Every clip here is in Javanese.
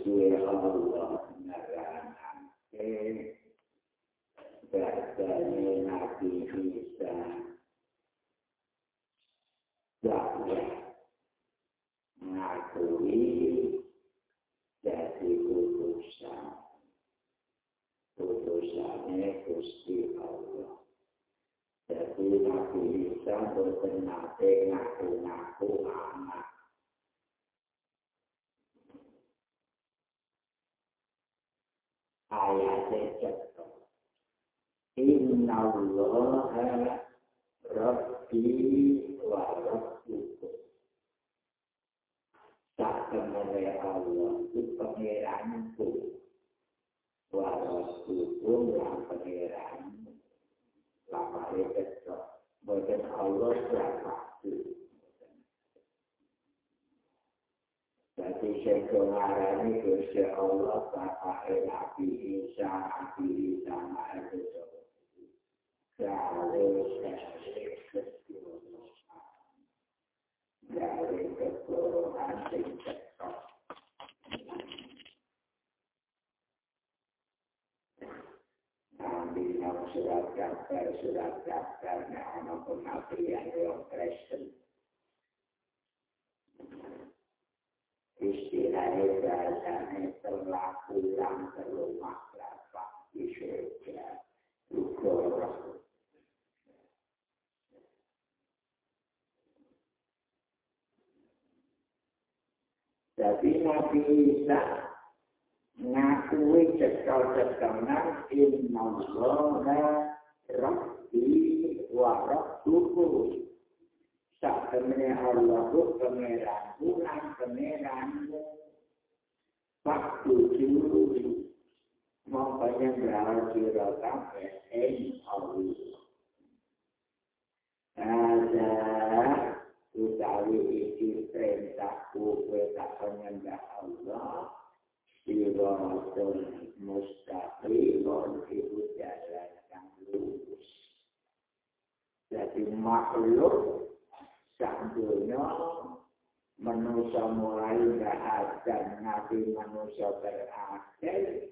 Gusti Allah naranake Ba'dani Nabi Isa Dakwah Ngakui Jadi putusan Putusannya Gusti Allah Jadi Nabi Isa Bertenate ngaku-ngaku anak Ayatnya cetok Inna Allah Rabbi wa Rabbukum. Tak kemenai Allah itu pengiranku. Wa Rabbukum yang pengiranmu. Lama itu Allah siapa Jadi saya kemarin itu Allah Bapak Nabi Isa, Nabi Isa, Nabi Isa. dari dari keseluruhan dari keseluruhan sektor Nabi yang anak yang Kristen istilahnya bahasanya telah pulang ke rumah bapak di surga Lugoro Jadi Nabi Isa ngakui cekal-cekalan inna Allah Rabbi wa Rabbuku. Sakemene Allah ku pengeranku lan pengeranmu. Waktu dulu Makanya berarti sira kabeh ing Allah. Ada utawi iki perintahku kowe tak penyembah Allah Siratun mustaqim ibu jalan yang lurus. Jadi makhluk sandunya manusia mulai dan nabi manusia berakhir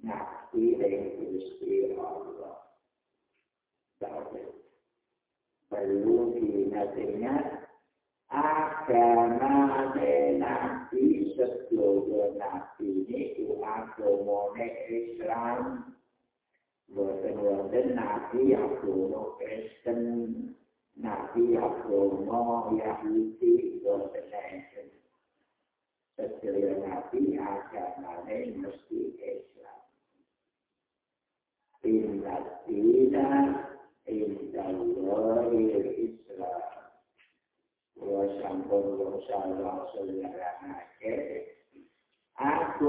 nabi yang Gusti Allah. Perlu diingat agama nabi sebelum nabi ini agama Islam. Boten-boten nabi agama Kristen nabi agama Yahudi boten enten Sebelum nabi agama mesti Islam. Inna dina inda Allahi Islam. Wa sampun salah saudarane aku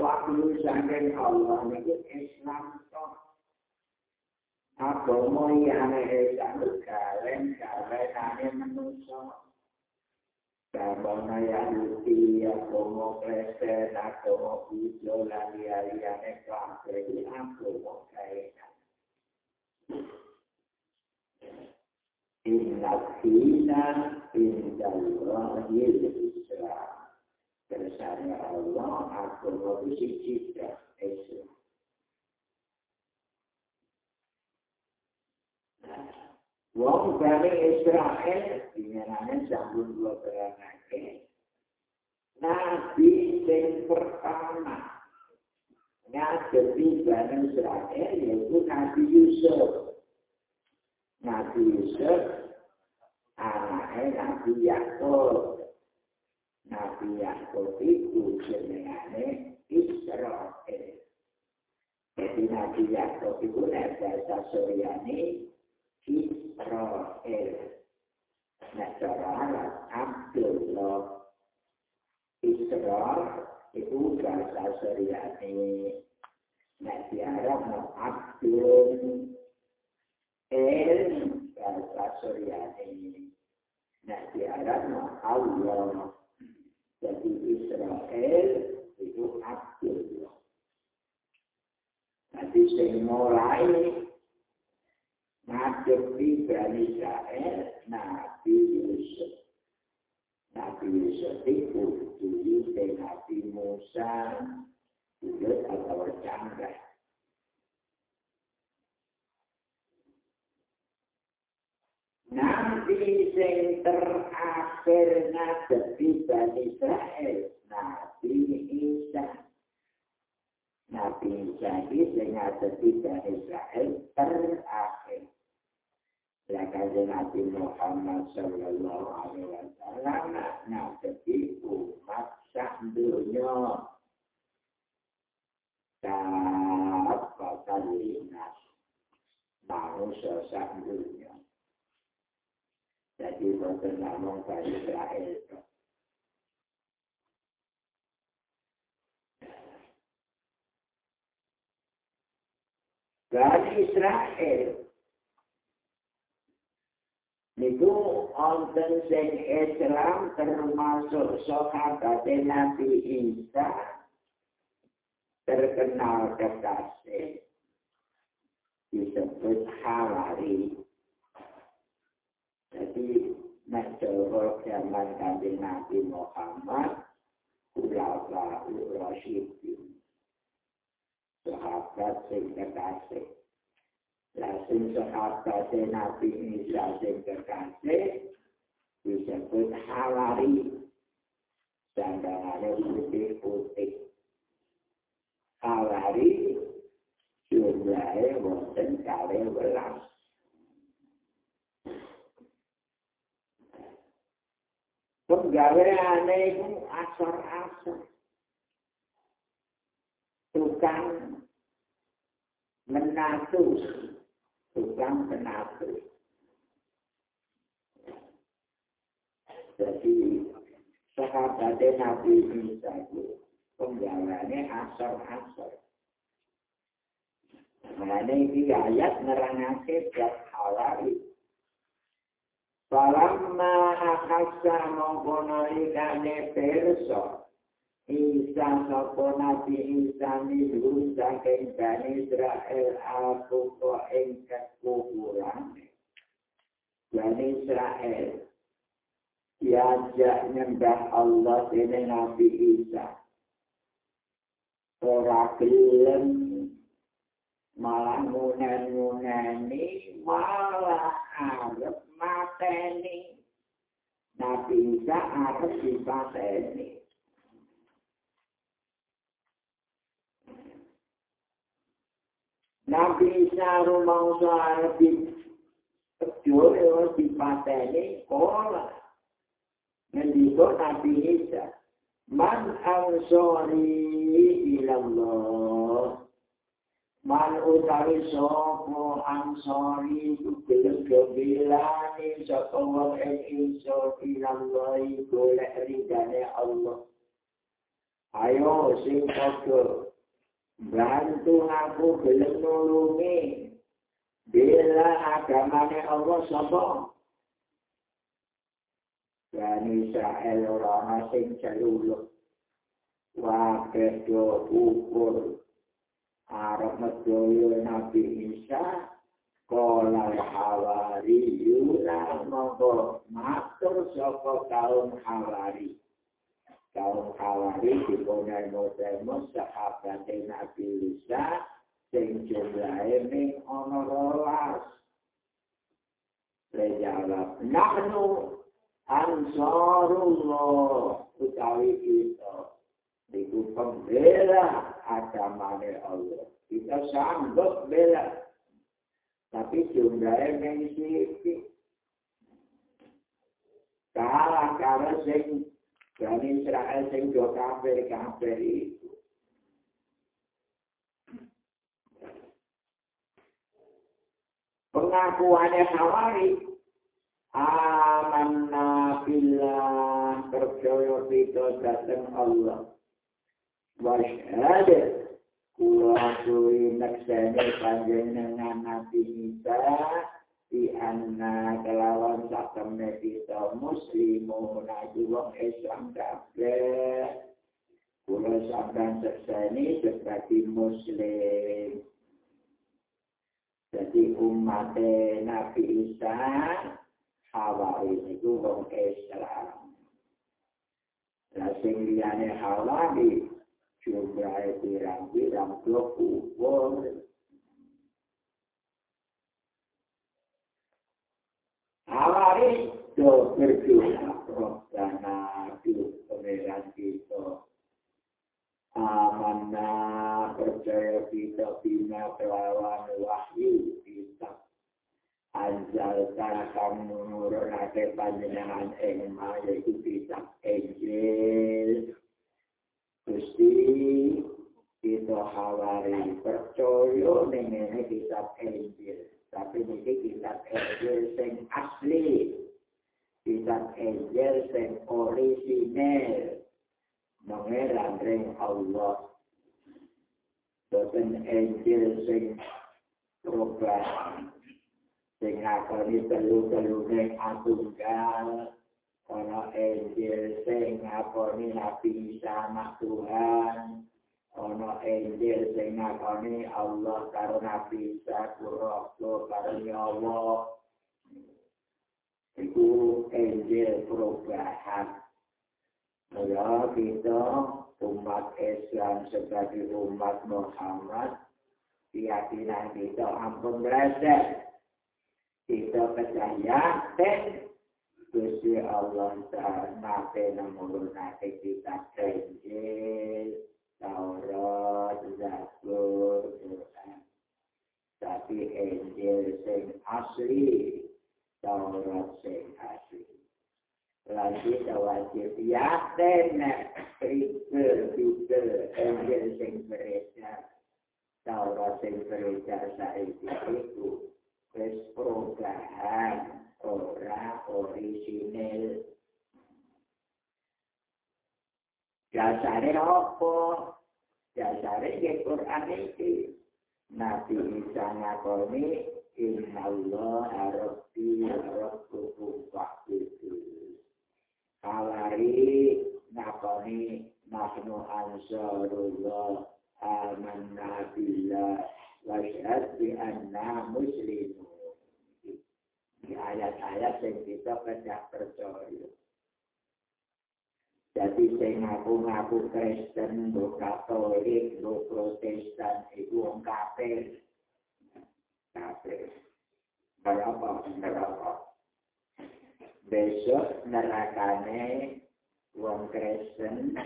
waktu saking Allah niku Islam to aku mau yang Islam kalian kalian ane manusia Karena Yahudi, agama Kristen, agama Buddha, dan lihat-lihatnya kabeh iki agama kaitan. Inna fina inda Allahi Islam. Bersama Allah, agama bersih Islam. Wong Bani Israel dinyanane sambung dua beranake. Nabi yang pertama ngadepi Bani Israel yaitu Nabi Yusuf. Nabi Yusuf anaknya Nabi Yakub. Nabi Yakub itu jenengane Israel. Jadi Nabi Yakub itu bahasa Suryani Israel. Nah, cara Arab, Abdullah. Isra itu bahasa Suryani. Nah, di Arab mau Abdul El bahasa Suryani. Nah, di Arab mau Allah. Jadi Israel itu Abdul. Nanti saya mulai ngadepi Bani Israel, Nabi Yusuf. Nabi Yusuf itu dulu Nabi Musa, dulu atau Chandra. Nabi yang terakhir ngadepi Bani Israel, Nabi Isa. Nabi Isa ini yang ngadepi Bani Israel terakhir. Lakazi Nabi Muhammad Sallallahu Alaihi Wasallam ngadepi umat sahdunya. Tak kali nas. Manusia sahdunya. Jadi bukan ngomong Bani Israel. Bani Israel Niku onten sing Islam termasuk sahabat Nabi Isa terkenal kekasih disebut Hawari. Jadi mencoba zaman Nabi Nabi Muhammad ulama Rasyidin sahabat sing kekasih Lasin sahabat Nabi Isa sing kekasih disebut Hawari. Sandangannya putih-putih. Hawari jumlahnya wonten kali belas. Penggaweane itu asar-asar. Tukang menatus tukang penatu. Jadi sahabat Nabi Isa itu penggalannya asal-asal. Nah ini ayat nerangake buat hawari. Falamma akasa mengkonali perso. Isa sapa nabi Isa niku saking Bani Israel aku kok ing kekuburan. Bani Israel diajak nyembah Allah ini Nabi Isa. Ora gelem malah ngunen-nguneni malah arep mateni. Nabi Isa arep dipateni. Nabi Isa rumangsa arep Betul, ya, di pateni kola. Ngendiko Nabi Isa. Man ansori ilallah. Man utawi sopo ansori gelem-gelani sapa wong ing insun ilallah golek ridane Allah. Ayo sing padha bantu aku gelem nulungi bila agamane Allah sapa? Bani Israel orang sing celuluk wakil do ukur. Arab medoyo Nabi Isa Kola hawari yuna monggo matur sapa kaum hawari kaum hawari di punya modemo sahabat Nabi Isa sing jumlahe ning ana rolas Lejawab, nahnu ansarullah utawi kita Iku pembela agamanya Allah. Kita sanggup bela. Tapi jumlahnya sedikit. Kalah karena sing Bani Israel sing do kafir kafir itu. Pengakuannya Hawari amanna billah percaya kita datang Allah wasyhad kula suwi nekseni panjenengan Nabi Isa di anna kelawan satemne kita muslimun aja wong Islam kabeh kula sampeyan sekseni sebagai muslim jadi umat Nabi Isa Hawaii itu wong Islam. Lah sing liyane Hawaii jumlahe pirang-pirang kubur. Hawaii do berdoa robbana di pengeran kita. Amanna percaya kita bina kelawan wahyu kita anjal kamu nurunake panjenengan ing yaiku kitab Injil Gusti kita hawari percaya ning kitab Injil tapi niki kitab Injil sing asli. Kitab Injil sing orisinal. Mengeran ring Allah. Boten Injil sing perubahan. Sing ngakoni telu-telu ning atunggal ana enjil sing ngakoni nabi Isa Tuhan ana enjil sing ngakoni Allah karo nabi Isa karo Allah. Iku enjil perubahan. Ya, kita umat Islam sebagai umat Muhammad keyakinan kita ampun belajar kita percaya dan Gusti Allah Ta'ala nate namurun nate kita Injil, Taurat, Zabur, Quran. Tapi Injil sing asli, Taurat sing asli. Lagi wajib yakin pikir-pikir Injil sing beredar, Taurat sing beredar saiki itu wis perubahan ora orisinil dasare apa dasare ke Quran iki Nabi Isa ngakoni Inna Allah Rabbi Rabbuku Fakbidu Kalari ngakoni Nahnu Ansarullah Amanna Billah Wasyad bi anna muslimu. Di ayat-ayat yang kita tidak percaya. Jadi saya ngaku-ngaku Kristen, bu Katolik, bu Protestan, itu orang kafir. Kafir. Berapa? Berapa? Besok nerakane wong Kristen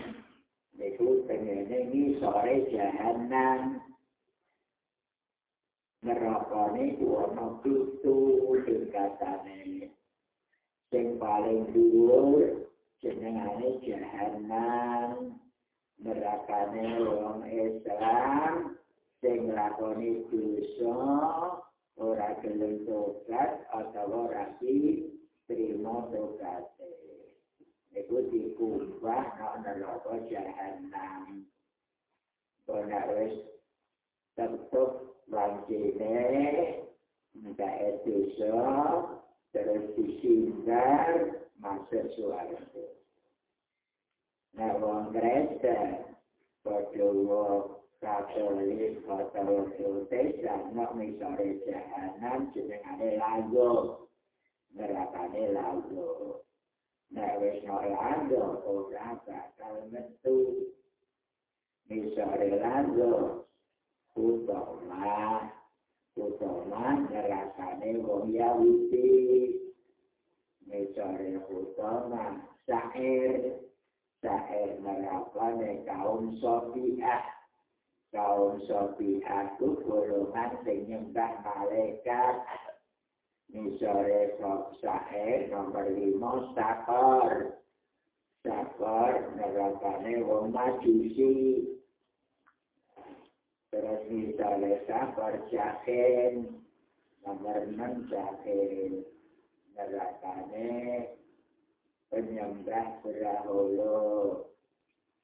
itu pengen ini sore jahanan nerakane ana pitu tingkatane sing paling dhuwur jenengane jahanam nerakane wong Islam sing lakoni dosa ora gelem tobat atau ora ki terima tobat Iku dikubah nak neraka jahanam. Kona wis tetep wajine minta edosa terus disindar masuk suara nah Kristen padha wong Katolik atau Protestan nak misore jahanam jenengane lago nerakane lago nah wis lago ora bakal metu. Misore lago utama utama ngerasane wong Yahudi mencari utama syair syair nerapane kaum Sofiah. Kaum Sofiah itu golongan sing nyembah malaikat. Sop syair nomor lima sakor. Sakor nerapane wong majusi. Terus misalnya sabar jahin, nomor enam jahin. Nerakane penyembah beraholo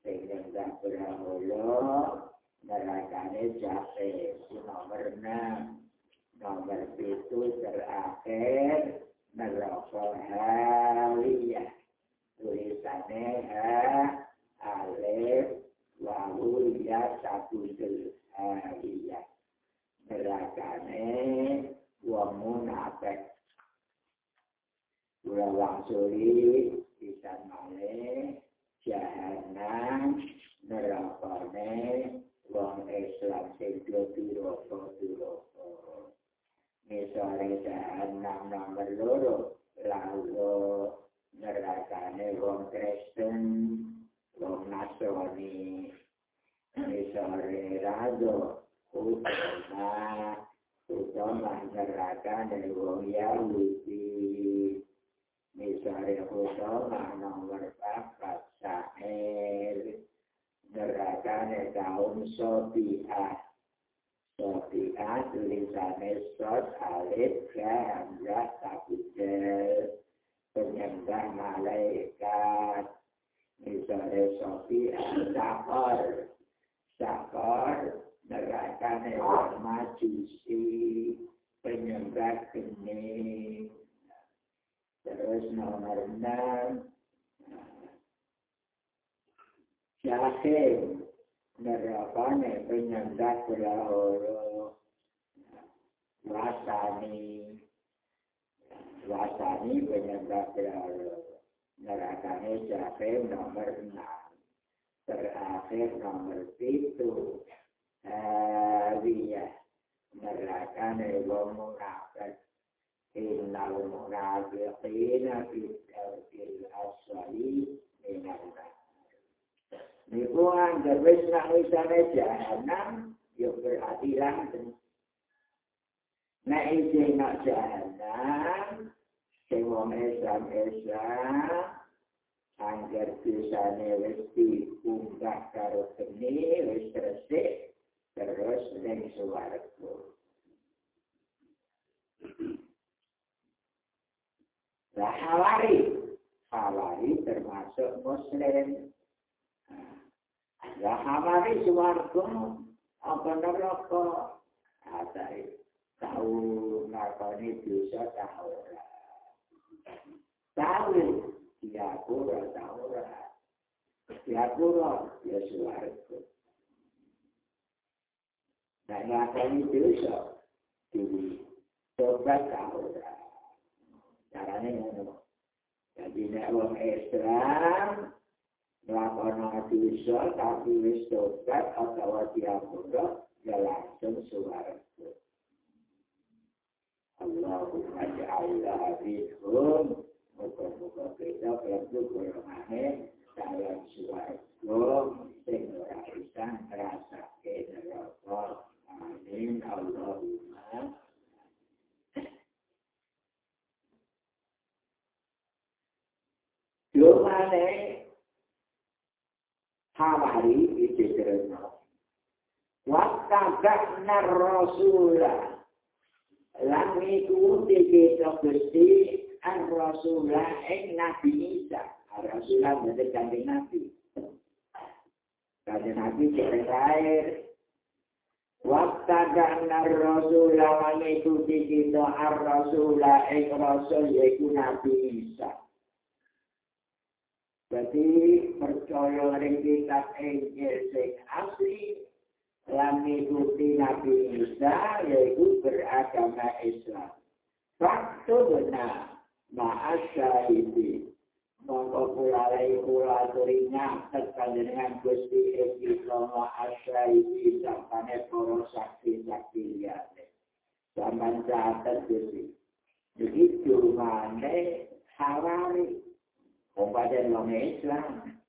penyembah beraholo nerakane jase nomor enam. Nomor itu terakhir neraka haliyah tulisannya ha alif wawu ya satu haliyah nerakane wong munafik kula wangsuli bisa male jahanam nerakane wong Islam sing diro-diro Misalnya jahanam nomor loro lalu nerakane wong Kristen wong Nasrani. Misalnya rado utama utama neraka dari wong Yahudi misalnya utama nomor papat sahel neraka dari kaum Sobiah Sobiah tulisannya Sot Alif Hamzah Tabudel penyembah malaikat. Misalnya Sobiah Sakor Sakor neraka hewan majusi penyembah geni terus nomor enam Syahim neraka penyembah berahoro wasani wasani penyembah berahoro neraka Syahim nomor enam. Terakhir nomor itu Aliyah Merakane wong munafik Minal Niku anggar wis nak wisane jahanam yo berarti langsung. Nek iki nak jahanam sing wong Islam Islam anggar bisane wis diunggah karo geni wis resik terus ning suwarga. Nah, hawari, hawari termasuk muslim. Nah, hawari suwarga, apa neraka? Ada tahu ngakoni dosa tahu Tahu, ya pura tahu Ya pura, ya suwarga. Nah, ngakoni dosa di tobat kahura. Caranya ngono. Jadi nek wong Islam melakukan dosa tapi wis tobat atau diampura ya langsung suara. Allahumma ja'alna bihum Muka-muka kita berlaku golongannya dalam suaraku sing ora bisa merasa ke neraka. Amin Allahumma. Jumane hawari itu terus. Wattabakna rasulah. Lan ikuti kita Gusti an rasulah ing Nabi Isa. Rasulah berarti kanjeng Nabi. Kanjeng Nabi cerita air. Wattaganna rasula wa ngikuti kita ar-rasula ing rasul yaitu Nabi Isa. Jadi percaya ring kitab Injil sing asli lan ngikuti Nabi Isa yaitu beragama Islam. Faktu benar ma'asya ini mongko kula lai kula aturi nyatet panjenengan Gusti Eki Sono Asrai iki sampane para saksi-saksi liyane. Sampan catet Gusti. Begitu mane hawari Kabupaten Wong Islam.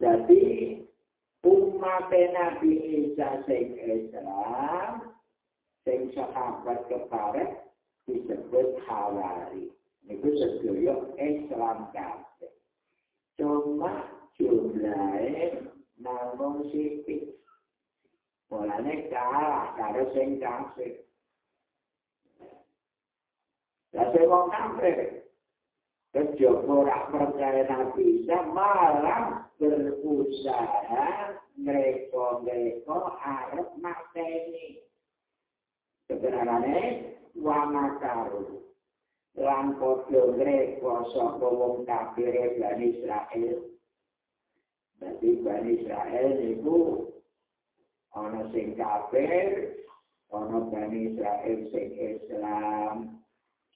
Jadi umat Nabi Isa sing Islam sing sahabat keparet disebut hawari. Itu sedaya Islam kabeh. Cuma jumlahnya namun sipit. Mulanya kalah karo sing kafir. Jadi wong kafir. Kejaba ora percaya Nabi Isa malah berusaha mereka-mereka arep mateni. Sebenarnya, wa makaru. Lan kodyo mereka sapa wong kafir Bani Israel. Jadi Bani Israel itu ana sing kafir, ana Bani Israel sing Islam,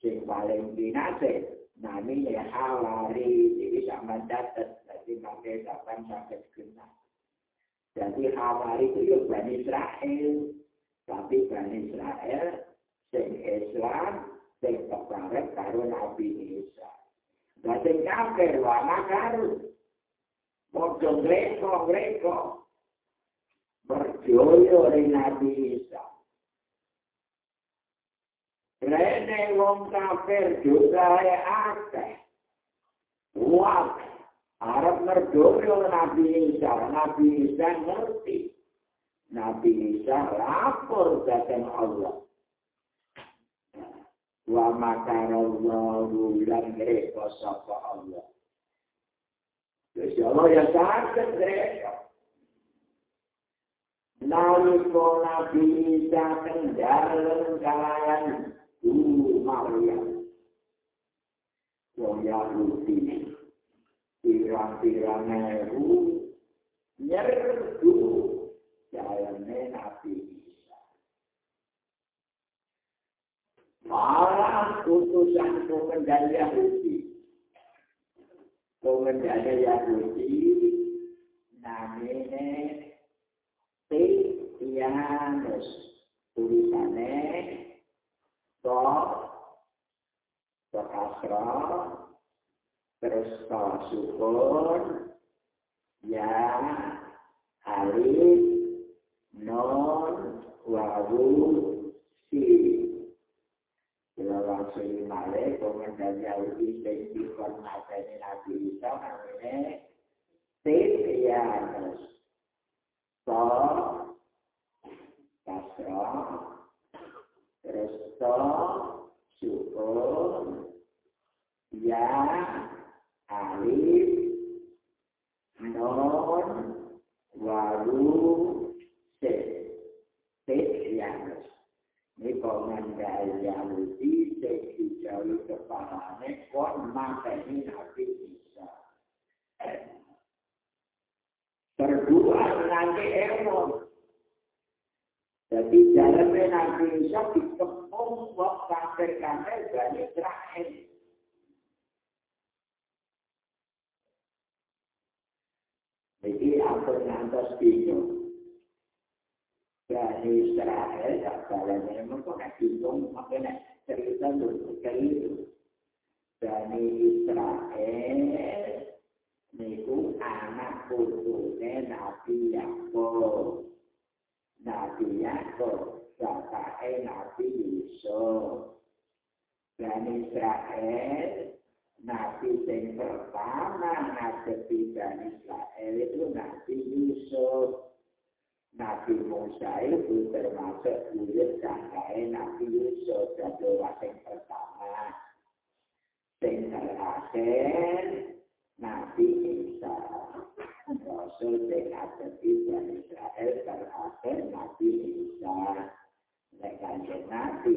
sing paling dinase. Namanya Hawari, jadi sama datat, jadi pakai kapan sampai kenal. Jadi Hawari itu ya Bani Israel, tapi Bani Israel sing Islam, sing keparet karo Nabi Isa. Dan sing kafir, wana karo. Mojo greko, greko. Berjoyo di Nabi Isa. Rene wong kafir ya akeh. Wah, Arab merdoyo Nabi Isa. Nabi Isa ngerti. Nabi Isa lapor datang Allah. Wa makarallahu lan mereka sapa Allah. Jadi Allah yang sakit mereka. Lalu Nabi Isa kendal kalian Guru Maryam. Wong Yahudi. Pirang-pirang ewu. Nyerdu. Jayane Nabi Isa. Malah utusan komendan Yahudi. Komendan Yahudi. Namanya Tianus. Tulisannya to to asra terus to syukur ya alif non wawu si Bila langsung male, komentar Yahudi dan dikon matanya Nabi Isa namanya Tianus. To, Kasra, resto syukur ya alif non walu se se yang ini komanda Yahudi se dijauhi kepalanya kon mateni Nabi Isa berdua nanti emosi Jadi dalam Nabi Isa dikepung kok kafir-kafir Bani Israel. Jadi apa ngantos bingung. Bani Israel, kalau memang kok nak bingung, makanya cerita dulu keliru. Bani Israel, niku anak putunya Nabi Yaakob. Nabi Yakub, bapake Nabi Yusuf. Dan Israel, Nabi sing pertama ngadepi dan Israel itu Nabi Yusuf. Nabi Musa itu termasuk buyut kakaknya Nabi Yusuf dan doa yang pertama. Sing terakhir, Nabi Isa. Rasul sing adepi dan Israel terakhir Nabi Nabi,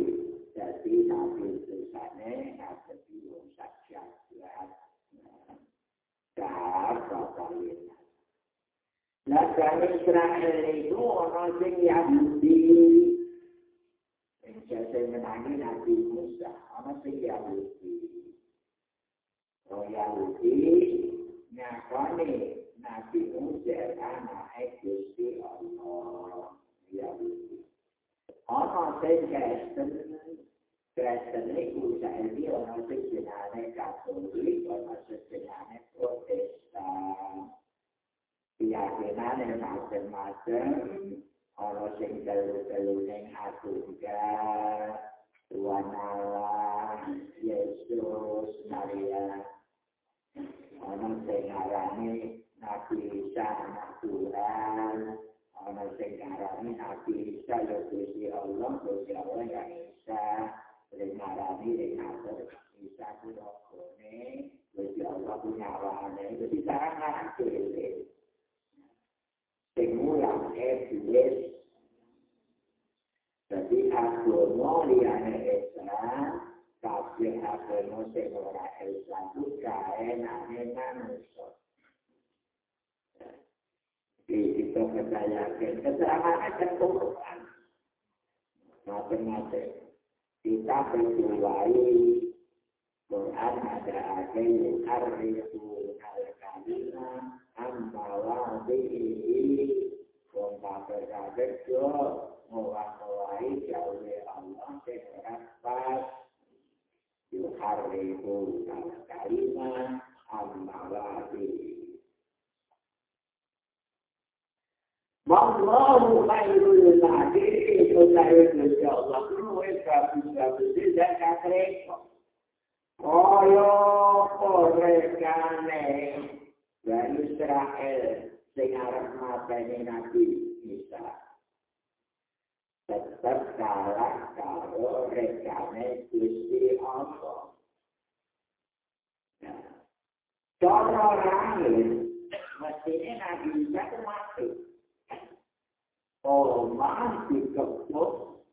jadi Nabi tulisannya adepi wong saksiat. Dar bapak Nah, dari Israel itu orang sing Yahudi. Yang saya menangi Nabi Musa, orang sing Yahudi. Orang Yahudi nyakoni Nabi Musa anak Orang sing Kristen, Kristen itu saiki orang sing jenenge Katolik, orang sing jenenge Protestan. keyakinan yang macam-macam orang sing telu-telu ning Afrika Tuhan Allah Yesus Maria. Orang sing ngarani Nabi Isa anak Tuhan orang sing ngarani Nabi Isa ya Gusti Allah Gusti Allah yang Isa. Rengarani rengatur bisa kurokone Jadi Allah punya wahane Jadi sekarang kiri Semulang iblis Jadi agama liane Islam Tapi agama sing ora Islam Itu kaenane manusia Kita percayakan Keterangan keturunan Macam-macam kita berjuai Quran ada agen arifu al-kalima ambawa bihi Wongka berkabet yo. Mewakawai jauh Allah Sekerapat Yuharifu al-kalima ambawa bihi Wallahu khairul nadir itu saya insya Allah itu bagus bagus tidak kakek. Kaya korekane dari Israel sing arep mateni Nabi Isa. Tetap kalah karo rekane Gusti Allah. Cara lain, mestinya Nabi Isa itu mati. Omah dikepuk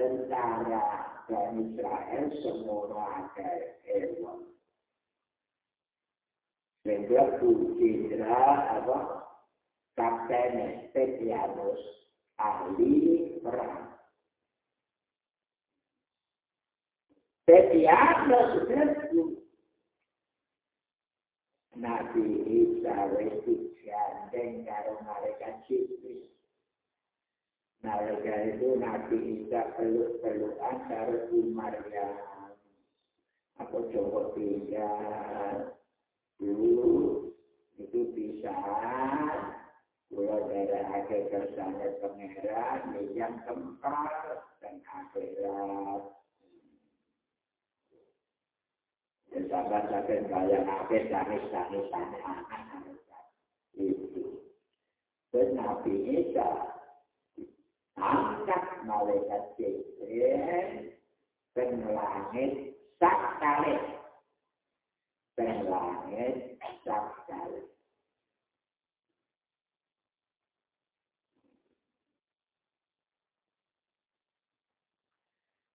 tentara dan Israel semua ada hewan. Sehingga Citra apa Kapten Stetianus ahli perang. Stetianus itu Nabi Isa itu gandeng karo mereka Ciprus. Nalika itu Nabi Isa peluk-pelukan karo Maryam. Aku coba tinggal dulu itu bisa Kula daerah akhir kersane pangeran yang tempat dan akhirat. Sahabat sampai bayang akhir tangis tangis tangis anak itu. Dan Nabi Isa angkat malaikat Jibril dan langit sak kali. Dan langit sak kali.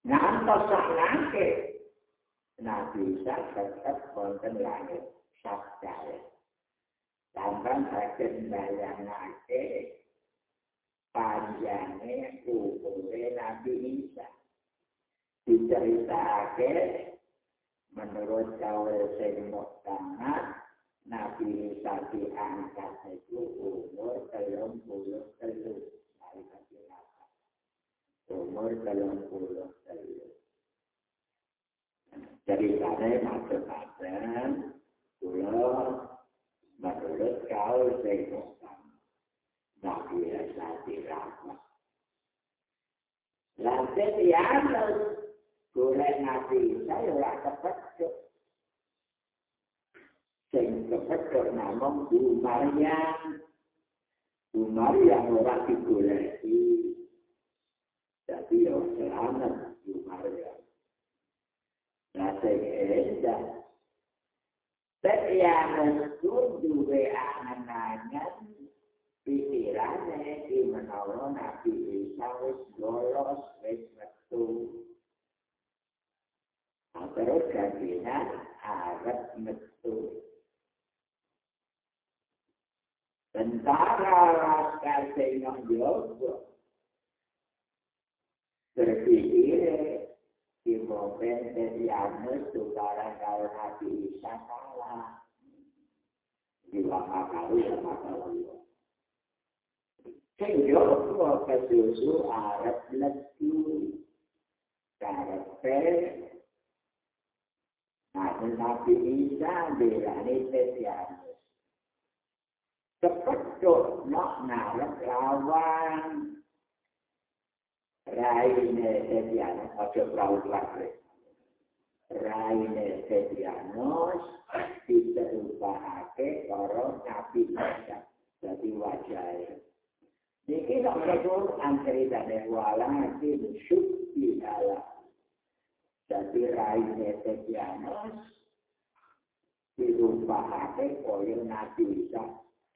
Ngantos sak langit Nabi Isa tetap konten langit sak kali. Tambah sakit bayangake panjangnya umurnya Nabi Isa. Diceritake menurut kawal sing Muhammad Nabi Isa diangkat itu umur telung puluh telur. Umur telung puluh telur. Ceritanya macam-macam. Pulau menurut kawal sing Muhammad. Nabi Isa dirahmat. Lantai dianus, golek Nabi Isa ya ora kepecuk. Sing kepecuk namung Bu Maryam. Bu Maryam ora digoleki. Jadi ya selamat Bu Maryam. Nah, sing endah. Tapi yang duwe anak-anak pikirannya di menawa Nabi Isa wis lolos wis metu. Nah, terus gantinya Arab metu. Tentara laskar Seinong Yogo berpikir di momen itu barang kalau Nabi Isa kalah. Di wakil kalu ya makhluk. Sehingga Allah kesusu Arab letu karepe Nabi Nabi Isa berani setianus. Sepetut nak nalek lawan Raine setianus, ojo perahu lagi. Raine setianus diserupake orang Nabi Isa. Jadi wajahnya. Niki nak betul antri dan wala nanti bersyukur ala. Jadi raihnya Tetianus dirupahake kaya Nabi Isa.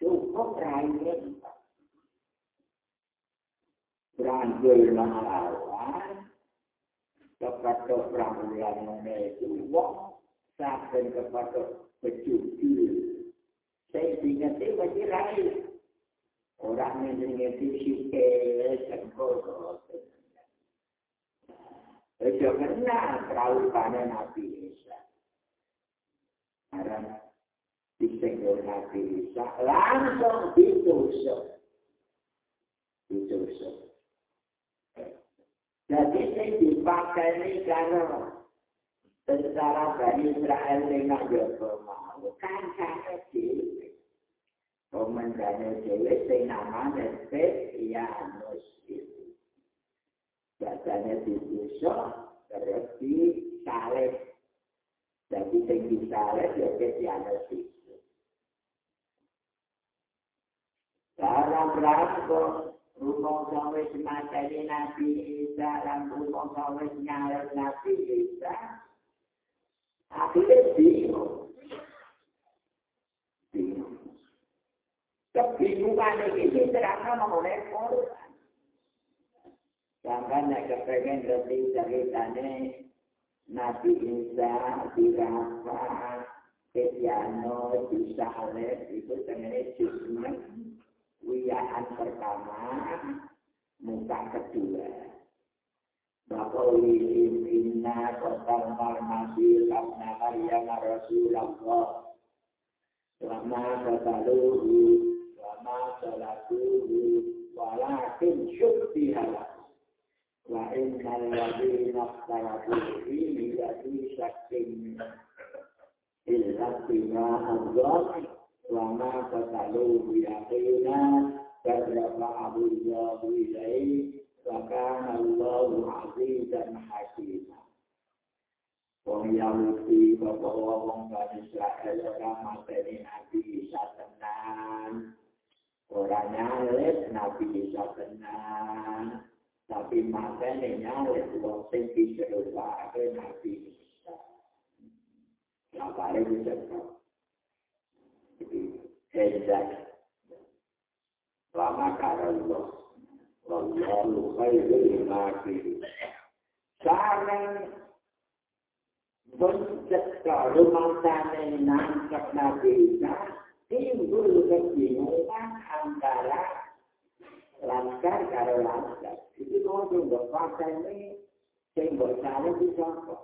Cukup raihnya Berangkul melawan kepada prambulan itu wong sampai kepada pejujur. Saya ingat itu masih raih. Orang yang ingin sikit dan kodoh. Itu kena terlalu pada Nabi Isa. Karena disenggol Nabi Isa langsung ditusuk. Ditusuk. Jadi saya dipakai ini karena tentara Bani Israel dengan Joko mau. Kan saya sih. Komandannya Dewi, saya namanya Petrianus itu. Biasanya ditusuk, terus disalib. Jadi yang disalib ya Petrianus itu. Dalam rangka rumah sawi semateri Nabi Isa dan rumah sawi nyala Nabi Isa akhirnya bingung bingung kebingungan ini terangkan mengenai Quran sampai nak kepengen lebih ceritanya Nabi Isa dirasa Ketiano, Disaleh, itu sebenarnya justru wiyaan pertama, muka kedua. Maka ulihim inna kotal marmasi labna maryam Rasulullah. Lama kotaluhu, تلقوه ولكن شبه له وإن الذين اختلفوا فيه لفي شك منه إلا اتباع الظن وما قتلوه يقينا بل رفعه الله إليه وكان الله عزيزا حكيما. Wong Yahudi, bapak wong Bani Israel, orang materi Nabi Isa Orang nyalet Nabi Isa tenang. Tapi materi nyalet wong sing diserupake Nabi Isa. Apa ini bisa hendak lama karena Wallahu khairul makirin. Sekarang bentuk rumahnya nangkep Nabi Isa timbul kebingungan antara laskar karo laskar. Itu mau tunggu fakta ini simbol sana bisa kok.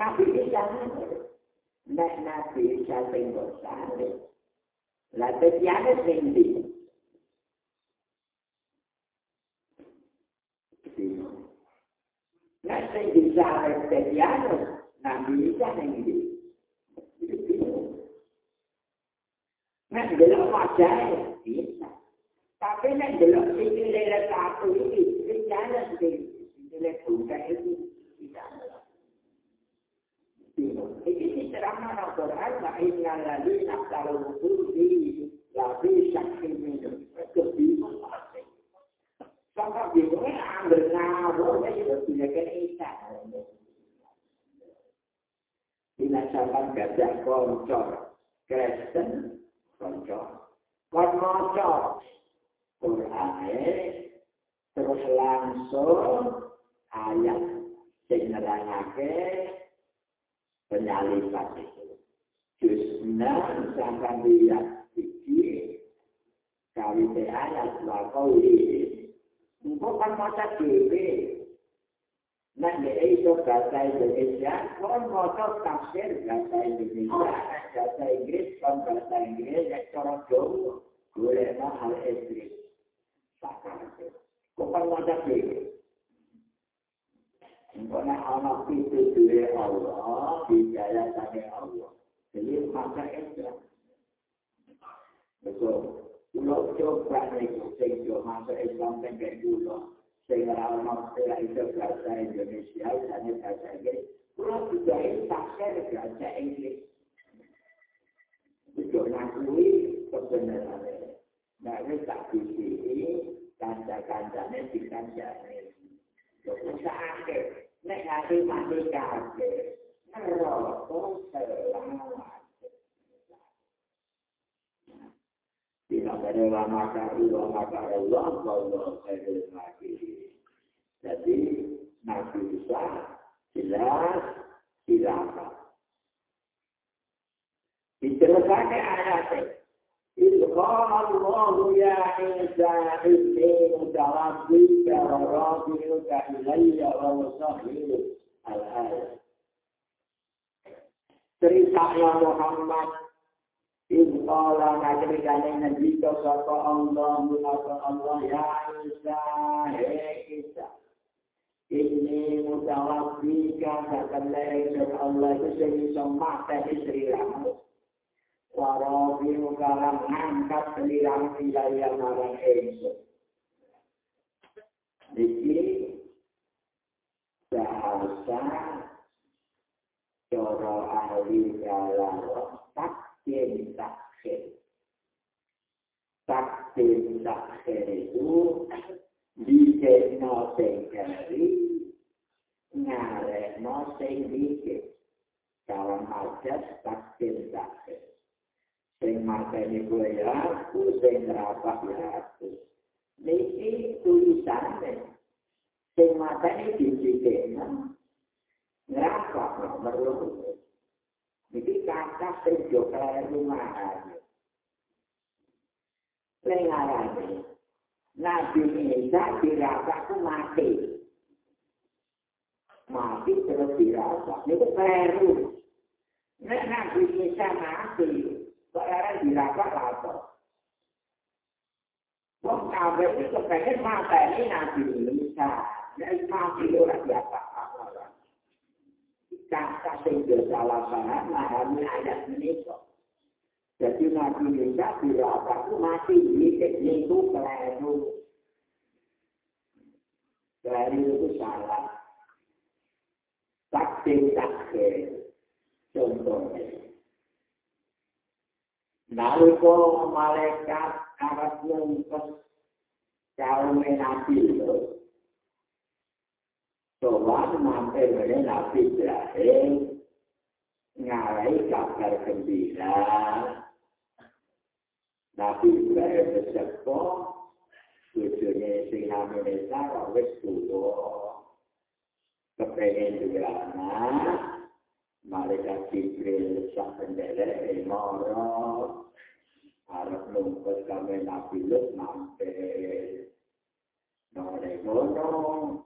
Nabi Isa. Nek nabi sing bosane la tetiane sing di nek sing bisa tetiane nabi bisa sing di nek delok wajah bisa tapi nek delok sing lele satu ini tetiane sing lele buka itu tidak Iki diterangkan Al-Quran, wa inna ladhi naktalu hududi labi syakhi minum. Kebingung pasti. Sampai bingungnya ambil ngawur, ya juga punya keisa. Ina sampai gajah koncor, Kristen koncor. Koncor, Quran terus langsung ayat sing nerangake penyalipan itu. Jusna sampai lihat iki kali ayat wa kauli. Engkau kan maca dhewe. Nek nek iso bahasa Indonesia, kon maca tafsir bahasa Indonesia, bahasa Inggris kon bahasa Inggris, nek cara Jawa golek hal Inggris. Sakar. Kan maca dhewe. Karena anak itu dari Allah, dijaya dari Allah. Jadi maka itu. Betul. Kalau coba itu, sehingga masa Islam sampai dulu, sehingga anak saya itu bahasa Indonesia, hanya bahasa Inggris, kalau juga ini pakai bahasa Inggris. Itu ngakui kebenarannya. Nah, ini tak disini, kanda-kandanya dikandanya. Itu sakit. nek ati mati kabeh neraka selamat Bila pada lama kari, lama kari Allah, Allah khairul mati. Jadi, Nabi Isa jelas hilafah. Dijelaskan ayatnya. إذ قال الله يا عيسى إني متوفيك ورافعك إلي ومصهرك الآية Ceritanya Muhammad Izqala najrikane nabi to sapa Allah mulaka Allah ya Isa he Isa Ini mutawaffika sakalai Allah itu sing iso mate istri warabi kalam angkat selirang wilayah marang ingsun. Iki bahasa cara ahli kalam takdir takhir. Takdir takhir itu dikena sengkari ngarek no sing dikit. Dalam ajas takdir takhir. sing mateni kowe ya aku sing rapat ya aku niki tulisane sing mateni dicikena ngapa nomor niki kata sing yo rumahan Sing arane Nabi Isa dirasa ku mati. Mati terus dirasa. Ini keliru. Nek Nabi Isa mati, Sekarang dirasa apa? Wong kabeh iki kepengen mateni Nabi Isa. Nek mati ora biasa Kata sing salah paham memahami ayat ini kok. Jadi Nabi Isa dirasa itu mati dikit itu keliru. Keliru itu salah. Takdir takdir. Contohnya. Nalika malaikat arep numpes kaum nabi lho. Sowan mampir meneh nabi Ibrahim ngarai kabar gembira. Nabi Ibrahim berseko bojone sing namine Sarah wis tuwa. Kepengen juga anak, malaikat Jibril sak pendere emoro arep numpes kame nabi lut mampir nore gono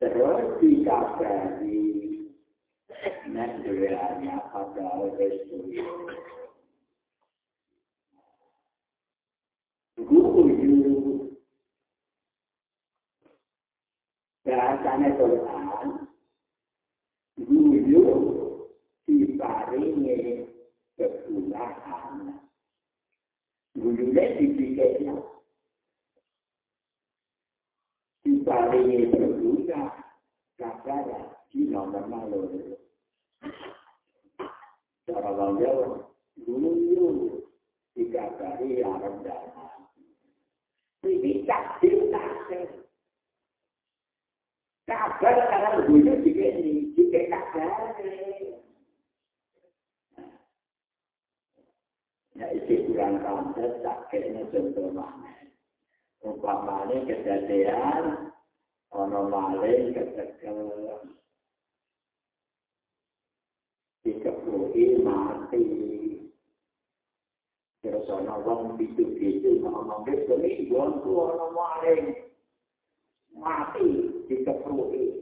Rotika pravi, nendriyanya apavesturi. Guru Prasane Tolhan, Guru Siparinye Kepulahan. Guru Lesi Tiketna, dipikirnya. Diparingi berguna, kakara, di nomor malu. Cara bangga, guyu dikabari arep dana. Ini tak ditakdir. Kabar karena guyu dikini. Ya isi kurang pantas, tak kena contoh mana. Umpamanya kejadian, ono maling ketekel, dikepuhi mati. Terus ono wong bitu-bitu, ngomong gitu, ini ono maling mati, dikepuhi.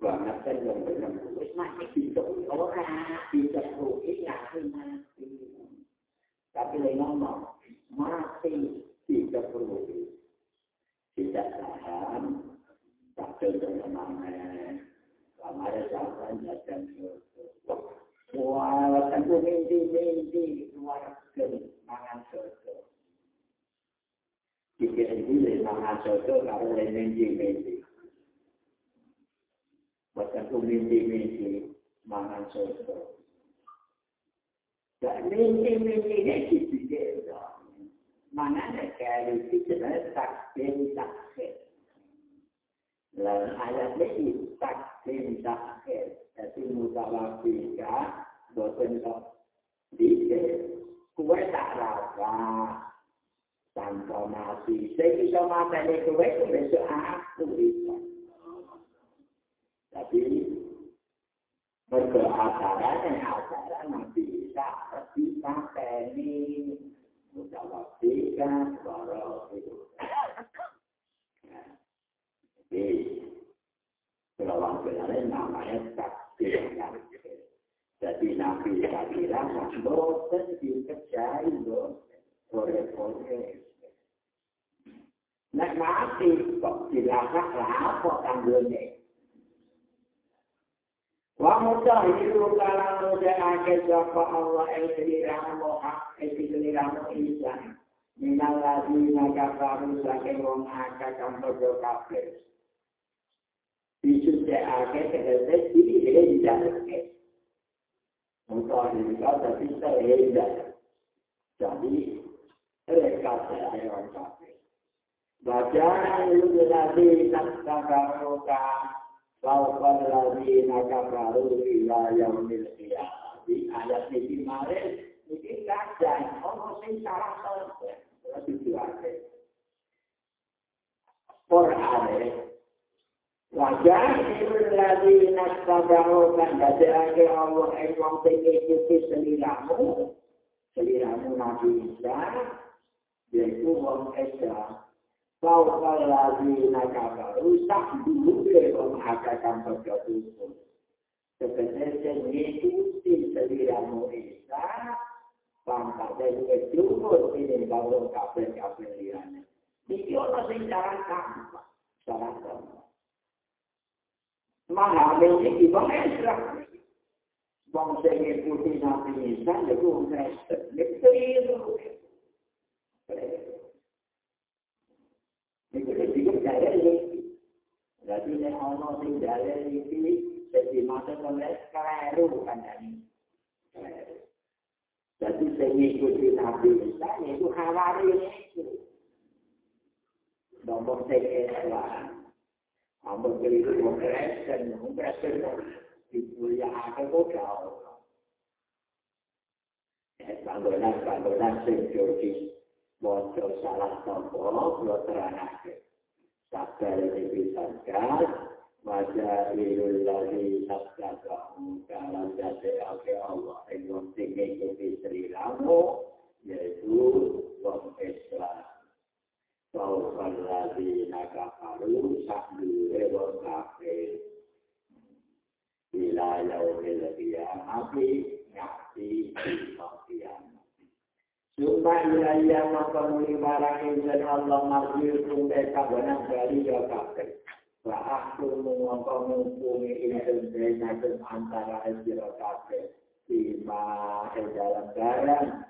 banget kan yang benar wis mati bisa ora bisa rugi ya mati. Tapi lagi ngomong mati Sambil bermamai, kemarin sampai jatuh. Wah, tentu mimpi-mimpi, luar biasa, Dikira-kira, mangan soto, gak boleh mimpi-mimpi. Bukan tuh mimpi-mimpi, mangan soto. Dan mimpi-mimpi ini dikira-kira. Mangan ada kali, kita tak Lalu ayat ini takdir takdir. Jadi mutawafika boten kok dike kuwe tak rasa tanpa mati. Saya bisa mateni kuwe kuwe aku bisa. Tapi berdoa acaranya acara nanti bisa bisa teni mutawafika baro itu. Jadi kalau orang namanya tak Jadi Nabi Sakira boten dikerjai loh sore-sore. Nek mati kok dilakak lah apa tanggulnya. Wa mutahiru kala nuda'ake japa Allah el-siriramu hak el-siriramu isa. Minal ladina kafaru saking wong aka kampodo kafir. Disucekake tegese diri dari Untuk kita tapi saya Jadi mereka saya orang kafir. Baca itu lagi nakka roka Laukal lagi nakka baru ila yaumil Di ayat ini kemarin ini kajian orang sing salah aja. Quran Wajah itu lagi nak sabaru kan dadake Allah ing wong sing ikuti seliramu. Seliramu Nabi Isa yaitu wong Esa. Kau kalau lagi nak sabaru tak dulu ke wong akan berjatuh. Sebenarnya mengikuti seliramu Isa Bangsa dari kejumur ini baru kafe-kafe liane. Ini orang yang cara tanpa. Cara memahami ini bang Ezra. Bang saya putih Nabi Isa, itu Kristen. Itu keliru. Itu juga saya ini. Jadi ini ono sing dalil iki jadi masa oleh keliru kan ini. Jadi saya ikuti Nabi Isa itu khawari itu. Nombor saya Kristen, wong Kristen dimulyakake kok jauh. Eh, panggonan-panggonan sing jogi moco salah tombo, lo teranake. Sabar ini bisa gas, wajah ilul lagi sabda kamu, kalau jadi ake Allah, yang penting ikuti Sri Ramu, yaitu wong Islam. Naga haru sakdu rewa kafe. Bila yaumil kiamati ngati kiamati. Sumpah ilaiya makamuli marang insan Allah marjir kumbe kabanan bali ya kafe. Wa aku mengapa mumpuni insan benakan antara esira kafe. Lima dalam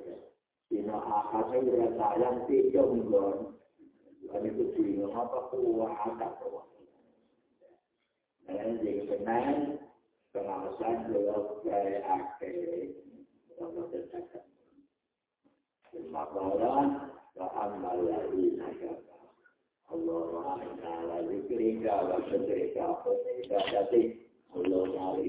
Dino akasnya udah sayang tiga mingguan. Dan itu dino apa kuah ada kuah. Dan jadi senang, pengawasan belum kayak akhir. Kalau tercatat. Terima kasih. Wa lagi naga. Allah ta'ala zikrika wa syukrika wa syukrika Allah ta'ala